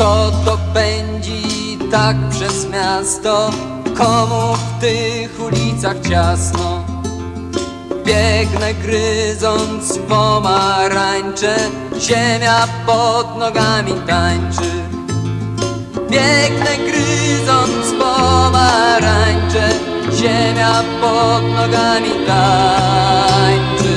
Kto to pędzi tak przez miasto? Komu w tych ulicach ciasno? Biegnę gryząc pomarańcze Ziemia pod nogami tańczy Biegnę gryząc pomarańcze Ziemia pod nogami tańczy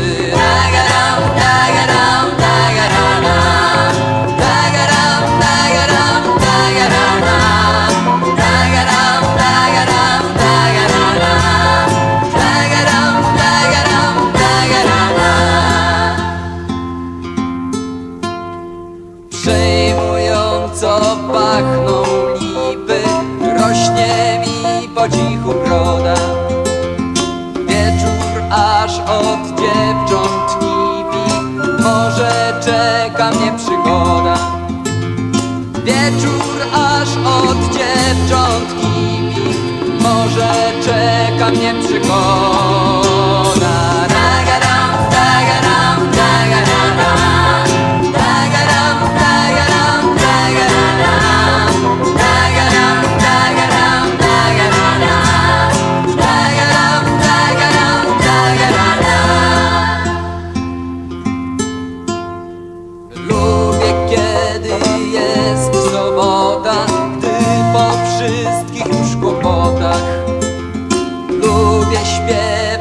Przejmująco pachną lipy Rośnie mi po cichu broda. Wieczór aż od dziewcząt kipi Może czeka mnie przygoda. Wieczór aż od dziewcząt kipi Może czeka mnie przygoda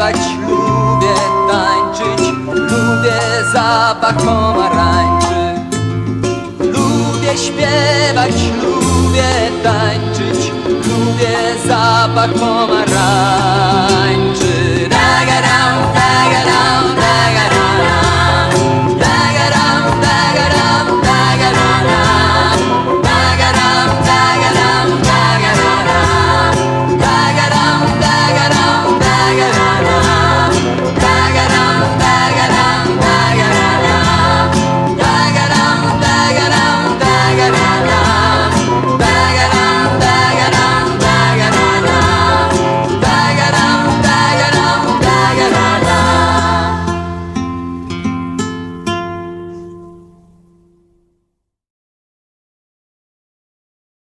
śpiewać, lubię tańczyć Lubię zapach pomarańczy. Lubię śpiewać, lubię tańczyć Lubię zapach pomarańczy